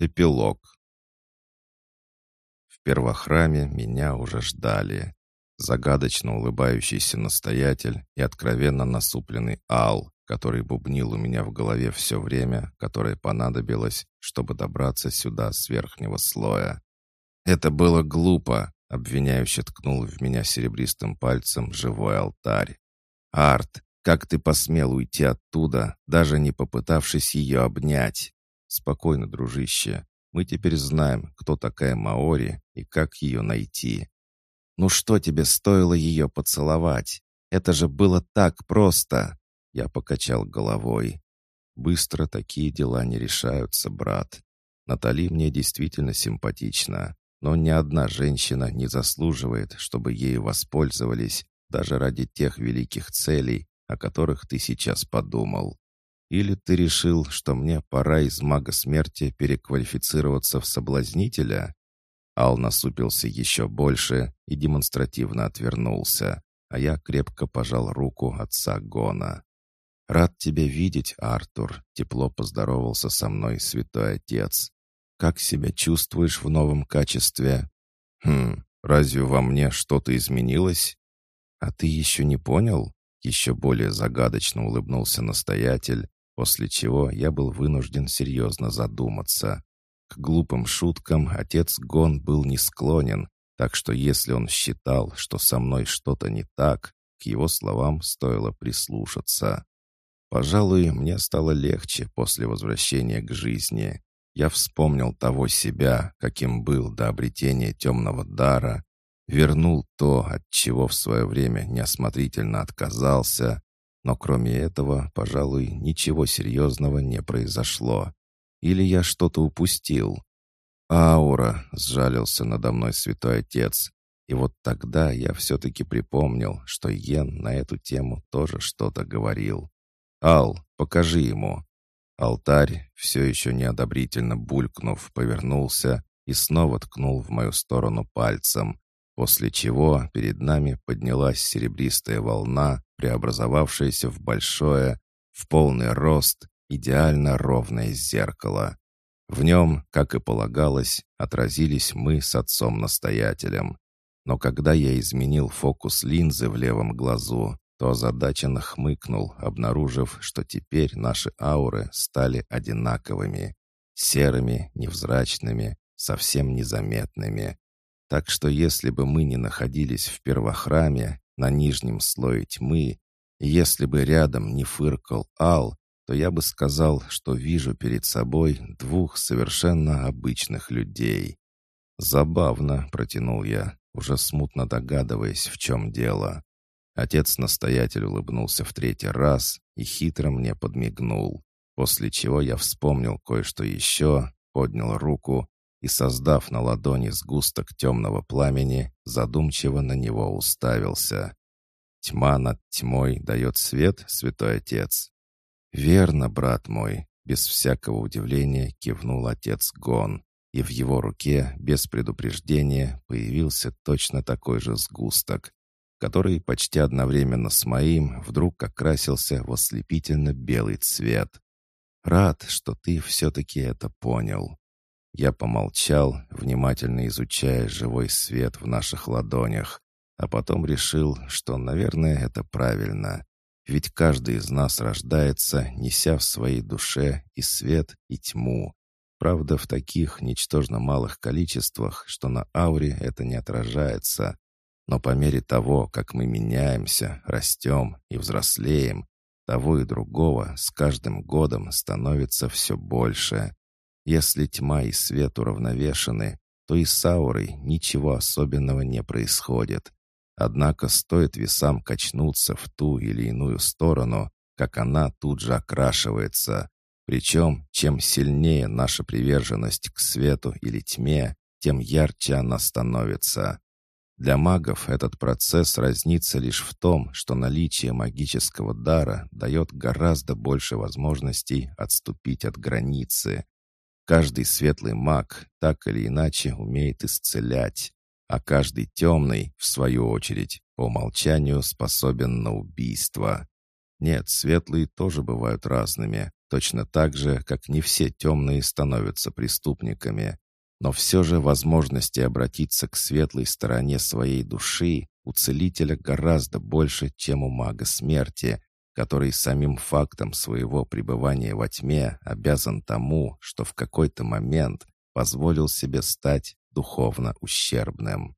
Эпилог. В первохраме меня уже ждали. Загадочно улыбающийся настоятель и откровенно насупленный Ал, который бубнил у меня в голове все время, которое понадобилось, чтобы добраться сюда с верхнего слоя. «Это было глупо», — обвиняюще ткнул в меня серебристым пальцем живой алтарь. «Арт, как ты посмел уйти оттуда, даже не попытавшись ее обнять?» «Спокойно, дружище. Мы теперь знаем, кто такая Маори и как ее найти». «Ну что тебе стоило ее поцеловать? Это же было так просто!» Я покачал головой. «Быстро такие дела не решаются, брат. Натали мне действительно симпатична, но ни одна женщина не заслуживает, чтобы ею воспользовались даже ради тех великих целей, о которых ты сейчас подумал. Или ты решил, что мне пора из мага смерти переквалифицироваться в соблазнителя?» Ал насупился еще больше и демонстративно отвернулся, а я крепко пожал руку отца Гона. «Рад тебя видеть, Артур», — тепло поздоровался со мной святой отец. «Как себя чувствуешь в новом качестве?» «Хм, разве во мне что-то изменилось?» «А ты еще не понял?» Еще более загадочно улыбнулся настоятель, после чего я был вынужден серьезно задуматься. К глупым шуткам отец Гон был не склонен, так что если он считал, что со мной что-то не так, к его словам стоило прислушаться. Пожалуй, мне стало легче после возвращения к жизни. Я вспомнил того себя, каким был до обретения темного дара, вернул то, от чего в свое время неосмотрительно отказался, но кроме этого, пожалуй, ничего серьезного не произошло. Или я что-то упустил? «Аура!» — сжалился надо мной святой отец. И вот тогда я все-таки припомнил, что Йен на эту тему тоже что-то говорил. «Ал, покажи ему!» Алтарь, все еще неодобрительно булькнув, повернулся и снова ткнул в мою сторону пальцем, после чего перед нами поднялась серебристая волна, преобразовавшаяся в большое, в полный рост, идеально ровное зеркало. В нем, как и полагалось, отразились мы с отцом-настоятелем. Но когда я изменил фокус линзы в левом глазу, то озадаченно хмыкнул, обнаружив, что теперь наши ауры стали одинаковыми, серыми, невзрачными, совсем незаметными. Так что если бы мы не находились в первохраме, на нижнем слое тьмы, если бы рядом не фыркал Ал, то я бы сказал, что вижу перед собой двух совершенно обычных людей. «Забавно», — протянул я, уже смутно догадываясь, в чем дело. Отец-настоятель улыбнулся в третий раз и хитро мне подмигнул, после чего я вспомнил кое-что еще, поднял руку и, создав на ладони сгусток темного пламени, задумчиво на него уставился. «Тьма над тьмой дает свет, святой отец?» «Верно, брат мой», — без всякого удивления кивнул отец Гон, и в его руке, без предупреждения, появился точно такой же сгусток, который почти одновременно с моим вдруг окрасился в ослепительно белый цвет. «Рад, что ты все-таки это понял». Я помолчал, внимательно изучая живой свет в наших ладонях, а потом решил, что, наверное, это правильно. Ведь каждый из нас рождается, неся в своей душе и свет, и тьму. Правда, в таких ничтожно малых количествах, что на ауре это не отражается. Но по мере того, как мы меняемся, растем и взрослеем, того и другого с каждым годом становится все больше. Если тьма и свет уравновешены, то и с аурой ничего особенного не происходит. Однако стоит весам качнуться в ту или иную сторону, как она тут же окрашивается. Причем, чем сильнее наша приверженность к свету или тьме, тем ярче она становится. Для магов этот процесс разнится лишь в том, что наличие магического дара дает гораздо больше возможностей отступить от границы, Каждый светлый маг так или иначе умеет исцелять, а каждый темный, в свою очередь, по умолчанию способен на убийство. Нет, светлые тоже бывают разными, точно так же, как не все темные становятся преступниками. Но все же возможности обратиться к светлой стороне своей души у целителя гораздо больше, чем у мага смерти, который самим фактом своего пребывания во тьме обязан тому, что в какой-то момент позволил себе стать духовно ущербным.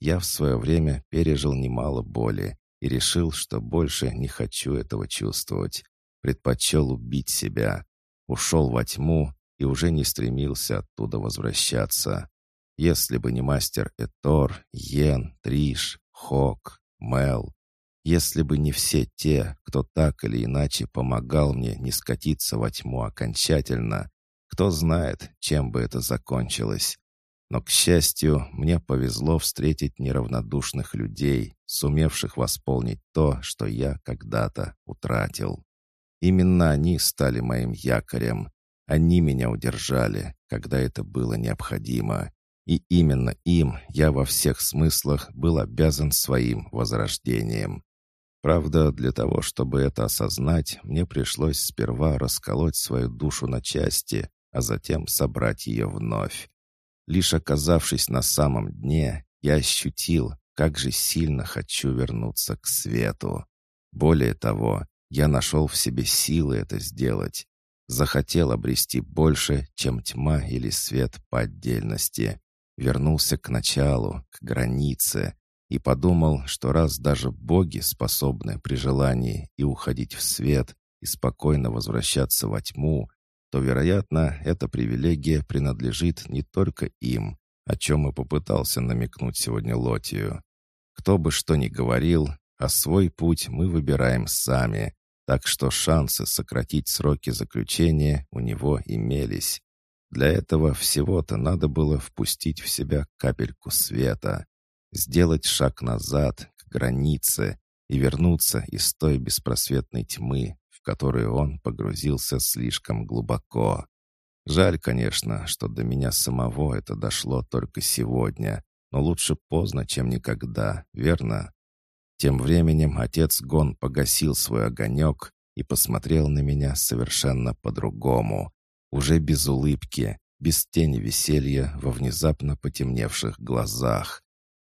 Я в свое время пережил немало боли и решил, что больше не хочу этого чувствовать. Предпочел убить себя. Ушел во тьму и уже не стремился оттуда возвращаться. Если бы не мастер Этор, Йен, Триш, Хок, Мел, если бы не все те, кто так или иначе помогал мне не скатиться во тьму окончательно, кто знает, чем бы это закончилось. Но, к счастью, мне повезло встретить неравнодушных людей, сумевших восполнить то, что я когда-то утратил. Именно они стали моим якорем. Они меня удержали, когда это было необходимо. И именно им я во всех смыслах был обязан своим возрождением. Правда, для того, чтобы это осознать, мне пришлось сперва расколоть свою душу на части, а затем собрать ее вновь. Лишь оказавшись на самом дне, я ощутил, как же сильно хочу вернуться к свету. Более того, я нашел в себе силы это сделать. Захотел обрести больше, чем тьма или свет по отдельности. Вернулся к началу, к границе, и подумал, что раз даже боги способны при желании и уходить в свет, и спокойно возвращаться во тьму, то, вероятно, эта привилегия принадлежит не только им, о чем и попытался намекнуть сегодня Лотию. Кто бы что ни говорил, а свой путь мы выбираем сами, так что шансы сократить сроки заключения у него имелись. Для этого всего-то надо было впустить в себя капельку света сделать шаг назад, к границе, и вернуться из той беспросветной тьмы, в которую он погрузился слишком глубоко. Жаль, конечно, что до меня самого это дошло только сегодня, но лучше поздно, чем никогда, верно? Тем временем отец Гон погасил свой огонек и посмотрел на меня совершенно по-другому, уже без улыбки, без тени веселья во внезапно потемневших глазах.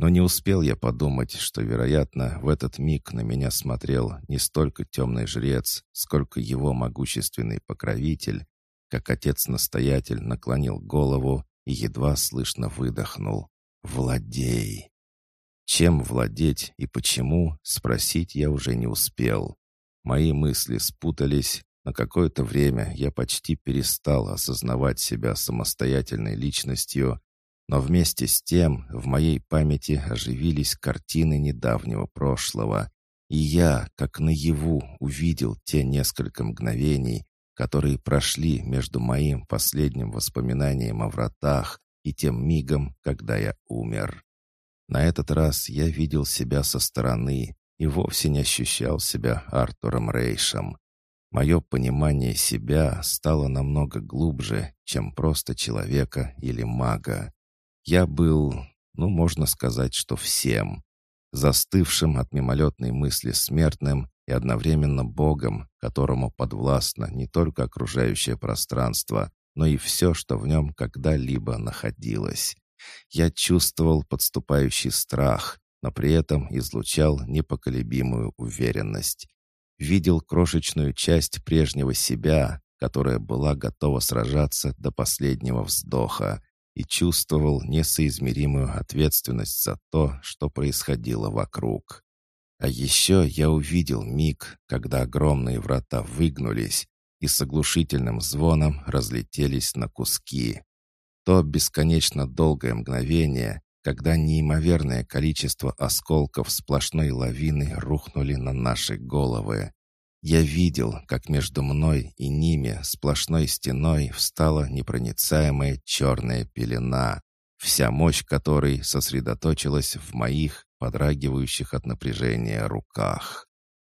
Но не успел я подумать, что, вероятно, в этот миг на меня смотрел не столько темный жрец, сколько его могущественный покровитель, как отец-настоятель наклонил голову и едва слышно выдохнул. «Владей!» Чем владеть и почему, спросить я уже не успел. Мои мысли спутались, на какое-то время я почти перестал осознавать себя самостоятельной личностью но вместе с тем в моей памяти оживились картины недавнего прошлого, и я, как наяву, увидел те несколько мгновений, которые прошли между моим последним воспоминанием о вратах и тем мигом, когда я умер. На этот раз я видел себя со стороны и вовсе не ощущал себя Артуром Рейшем. Мое понимание себя стало намного глубже, чем просто человека или мага. Я был, ну, можно сказать, что всем. Застывшим от мимолетной мысли смертным и одновременно Богом, которому подвластно не только окружающее пространство, но и все, что в нем когда-либо находилось. Я чувствовал подступающий страх, но при этом излучал непоколебимую уверенность. Видел крошечную часть прежнего себя, которая была готова сражаться до последнего вздоха, и чувствовал несоизмеримую ответственность за то, что происходило вокруг. А еще я увидел миг, когда огромные врата выгнулись и с оглушительным звоном разлетелись на куски. То бесконечно долгое мгновение, когда неимоверное количество осколков сплошной лавины рухнули на наши головы. Я видел, как между мной и ними сплошной стеной встала непроницаемая черная пелена, вся мощь которой сосредоточилась в моих, подрагивающих от напряжения, руках.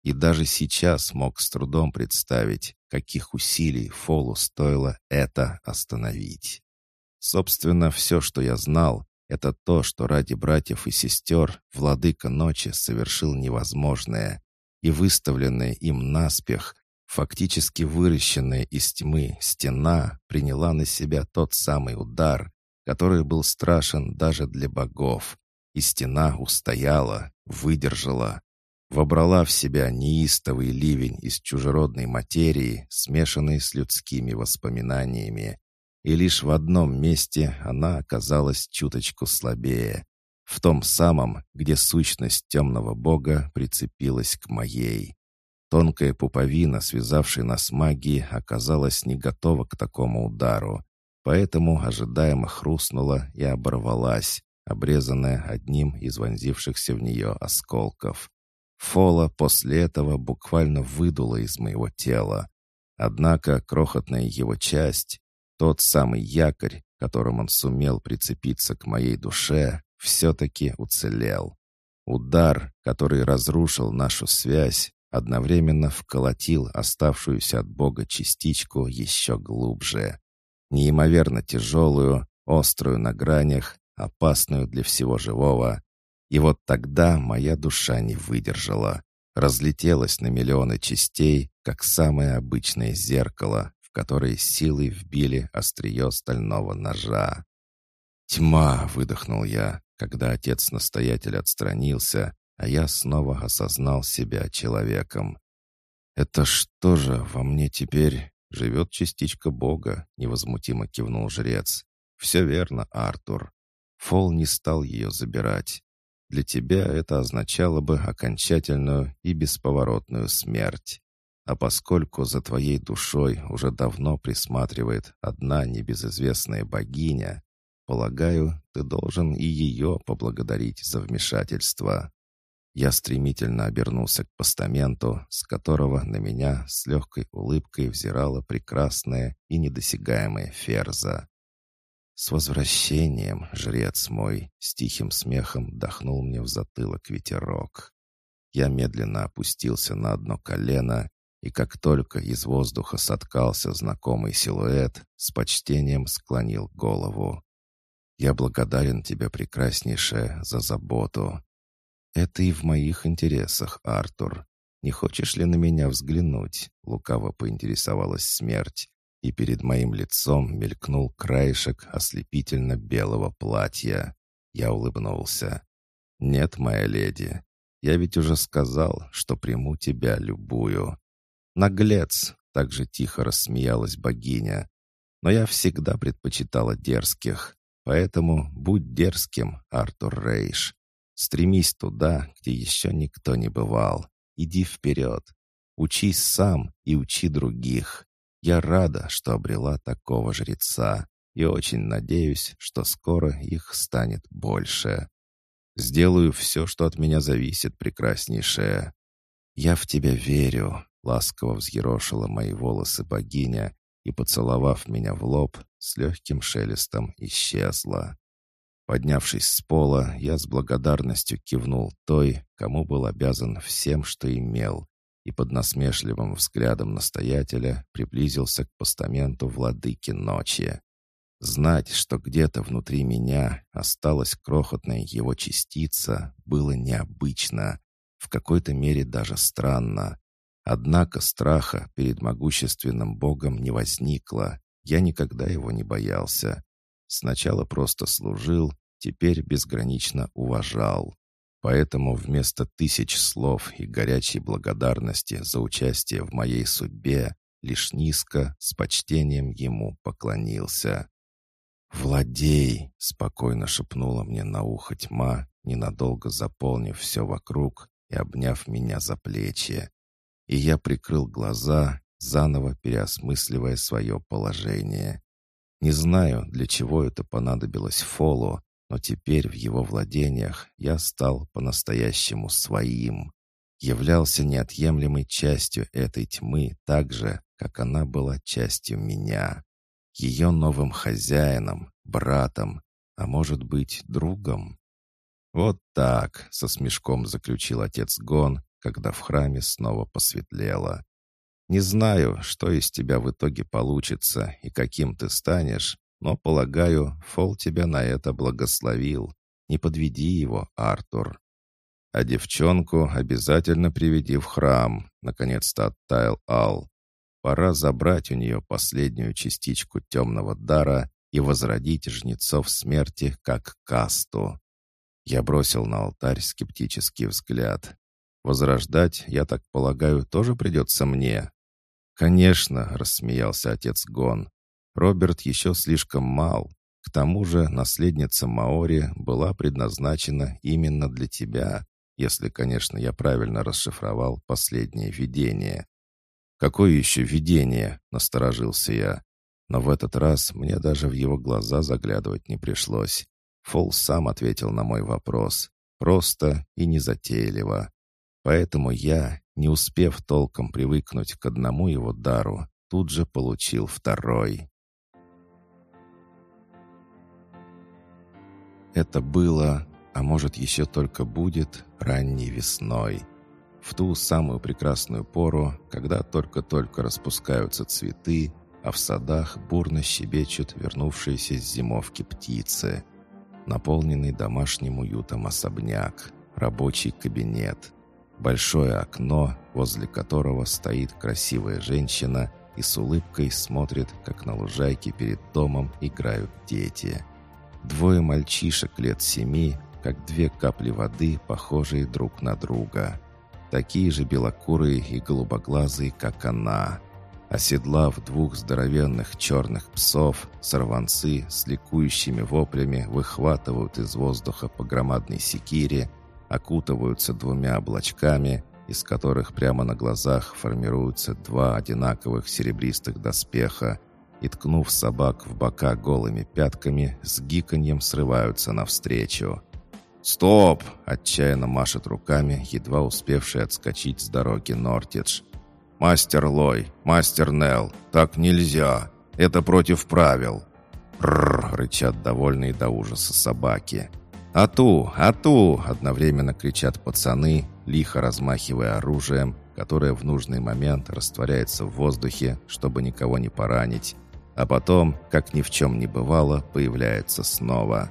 И даже сейчас мог с трудом представить, каких усилий Фолу стоило это остановить. Собственно, все, что я знал, это то, что ради братьев и сестер владыка ночи совершил невозможное и выставленное им наспех, Фактически выращенная из тьмы стена приняла на себя тот самый удар, который был страшен даже для богов. И стена устояла, выдержала, вобрала в себя неистовый ливень из чужеродной материи, смешанный с людскими воспоминаниями. И лишь в одном месте она оказалась чуточку слабее. В том самом, где сущность темного бога прицепилась к моей. Тонкая пуповина, связавшая нас магией, оказалась не готова к такому удару, поэтому ожидаемо хрустнула и оборвалась, обрезанная одним из вонзившихся в нее осколков. Фола после этого буквально выдула из моего тела. Однако крохотная его часть, тот самый якорь, которым он сумел прицепиться к моей душе, все-таки уцелел. Удар, который разрушил нашу связь, одновременно вколотил оставшуюся от Бога частичку еще глубже. Неимоверно тяжелую, острую на гранях, опасную для всего живого, и вот тогда моя душа не выдержала, разлетелась на миллионы частей, как самое обычное зеркало, в которое силой вбили острие стального ножа. «Тьма!» — выдохнул я, когда отец-настоятель отстранился, а я снова осознал себя человеком. «Это что же во мне теперь живет частичка Бога?» — невозмутимо кивнул жрец. «Все верно, Артур. Фол не стал ее забирать. Для тебя это означало бы окончательную и бесповоротную смерть. А поскольку за твоей душой уже давно присматривает одна небезызвестная богиня, полагаю, ты должен и ее поблагодарить за вмешательство. Я стремительно обернулся к постаменту, с которого на меня с легкой улыбкой взирала прекрасная и недосягаемая Ферза. «С возвращением, жрец мой!» — с тихим смехом дохнул мне в затылок ветерок. Я медленно опустился на одно колено, и как только из воздуха соткался знакомый силуэт, с почтением склонил голову. «Я благодарен тебе, прекраснейшая, за заботу. Это и в моих интересах, Артур. Не хочешь ли на меня взглянуть?» — лукаво поинтересовалась смерть, и перед моим лицом мелькнул краешек ослепительно-белого платья. Я улыбнулся. «Нет, моя леди, я ведь уже сказал, что приму тебя любую». «Наглец!» — так же тихо рассмеялась богиня. «Но я всегда предпочитала дерзких, поэтому будь дерзким, Артур Рейш. Стремись туда, где еще никто не бывал. Иди вперед. Учись сам и учи других. Я рада, что обрела такого жреца, и очень надеюсь, что скоро их станет больше. Сделаю все, что от меня зависит, прекраснейшая. Я в тебя верю, ласково взъерошила мои волосы богиня и, поцеловав меня в лоб, с легким шелестом исчезла. Поднявшись с пола, я с благодарностью кивнул той, кому был обязан всем, что имел, и под насмешливым взглядом настоятеля приблизился к постаменту владыки ночи. Знать, что где-то внутри меня осталась крохотная его частица, было необычно, в какой-то мере даже странно. Однако страха перед могущественным богом не возникло, я никогда его не боялся. Сначала просто служил, теперь безгранично уважал. Поэтому вместо тысяч слов и горячей благодарности за участие в моей судьбе лишь низко, с почтением ему поклонился. «Владей!» — спокойно шепнула мне на ухо тьма, ненадолго заполнив все вокруг и обняв меня за плечи. И я прикрыл глаза, заново переосмысливая свое положение. Не знаю, для чего это понадобилось Фолу, но теперь в его владениях я стал по-настоящему своим. Являлся неотъемлемой частью этой тьмы так же, как она была частью меня. Ее новым хозяином, братом, а может быть, другом. Вот так, со смешком заключил отец Гон, когда в храме снова посветлело. Не знаю, что из тебя в итоге получится и каким ты станешь, но, полагаю, Фол тебя на это благословил. Не подведи его, Артур. А девчонку обязательно приведи в храм, наконец-то оттаял Ал. пора забрать у нее последнюю частичку темного дара и возродить жнецов смерти как касту. Я бросил на алтарь скептический взгляд. «Возрождать, я так полагаю, тоже придется мне?» «Конечно», — рассмеялся отец Гон. «Роберт еще слишком мал. К тому же наследница Маори была предназначена именно для тебя, если, конечно, я правильно расшифровал последнее видение». «Какое еще видение?» — насторожился я. Но в этот раз мне даже в его глаза заглядывать не пришлось. Фол сам ответил на мой вопрос. Просто и незатейливо. Поэтому я, не успев толком привыкнуть к одному его дару, тут же получил второй. Это было, а может еще только будет, ранней весной. В ту самую прекрасную пору, когда только-только распускаются цветы, а в садах бурно щебечут вернувшиеся с зимовки птицы. Наполненный домашним уютом особняк, рабочий кабинет — Большое окно, возле которого стоит красивая женщина и с улыбкой смотрит, как на лужайке перед домом играют дети. Двое мальчишек лет семи, как две капли воды, похожие друг на друга. Такие же белокурые и голубоглазые, как она. Оседлав двух здоровенных черных псов, сорванцы с ликующими воплями выхватывают из воздуха по громадной секире окутываются двумя облачками, из которых прямо на глазах формируются два одинаковых серебристых доспеха, и, ткнув собак в бока голыми пятками, с гиканьем срываются навстречу. «Стоп!» — отчаянно машет руками, едва успевший отскочить с дороги Нортидж. «Мастер Лой! Мастер Нелл! Так нельзя! Это против правил!» «Рррр!» — рычат довольные до ужаса собаки. «Ату! Ату!» — одновременно кричат пацаны, лихо размахивая оружием, которое в нужный момент растворяется в воздухе, чтобы никого не поранить, а потом, как ни в чем не бывало, появляется снова.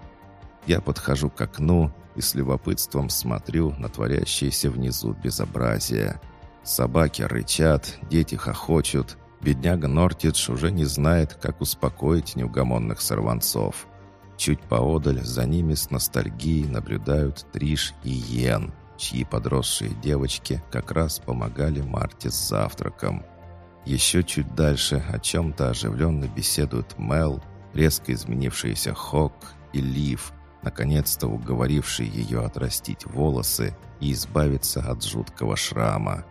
Я подхожу к окну и с любопытством смотрю на творящееся внизу безобразие. Собаки рычат, дети хохочут, бедняга Нортидж уже не знает, как успокоить неугомонных сорванцов. Чуть поодаль за ними с ностальгией наблюдают Триш и Йен, чьи подросшие девочки как раз помогали Марте с завтраком. Еще чуть дальше о чем-то оживленно беседуют Мел, резко изменившийся Хок и Лив, наконец-то уговоривший ее отрастить волосы и избавиться от жуткого шрама.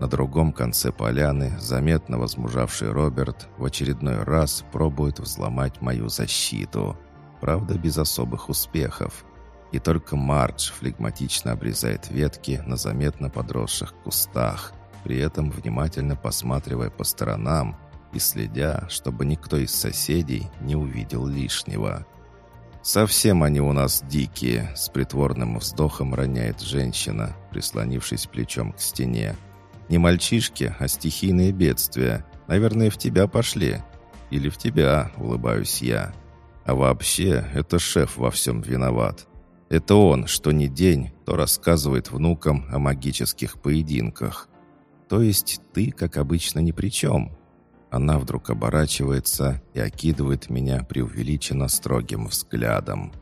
На другом конце поляны заметно возмужавший Роберт в очередной раз пробует взломать мою защиту – правда без особых успехов. И только Мардж флегматично обрезает ветки на заметно подросших кустах, при этом внимательно посматривая по сторонам и следя, чтобы никто из соседей не увидел лишнего. «Совсем они у нас дикие», — с притворным вздохом роняет женщина, прислонившись плечом к стене. «Не мальчишки, а стихийные бедствия. Наверное, в тебя пошли». «Или в тебя», — улыбаюсь я. А вообще, это шеф во всем виноват. Это он, что ни день, то рассказывает внукам о магических поединках. То есть ты, как обычно, ни при чем. Она вдруг оборачивается и окидывает меня преувеличенно строгим взглядом.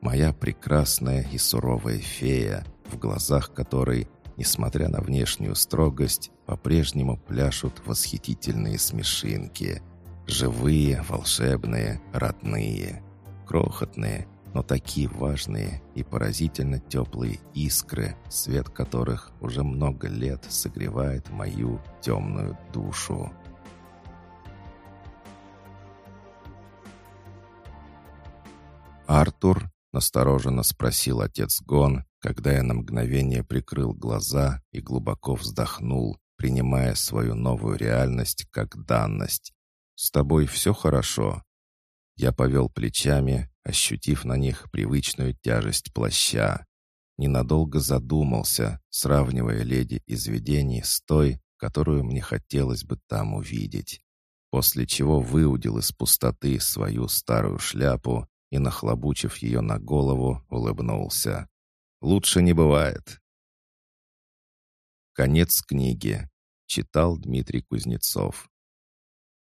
Моя прекрасная и суровая фея, в глазах которой, несмотря на внешнюю строгость, по-прежнему пляшут восхитительные смешинки – Живые, волшебные, родные, крохотные, но такие важные и поразительно теплые искры, свет которых уже много лет согревает мою темную душу. «Артур?» — настороженно спросил отец Гон, когда я на мгновение прикрыл глаза и глубоко вздохнул, принимая свою новую реальность как данность, «С тобой все хорошо?» Я повел плечами, ощутив на них привычную тяжесть плаща. Ненадолго задумался, сравнивая леди из видений с той, которую мне хотелось бы там увидеть. После чего выудил из пустоты свою старую шляпу и, нахлобучив ее на голову, улыбнулся. «Лучше не бывает». Конец книги. Читал Дмитрий Кузнецов.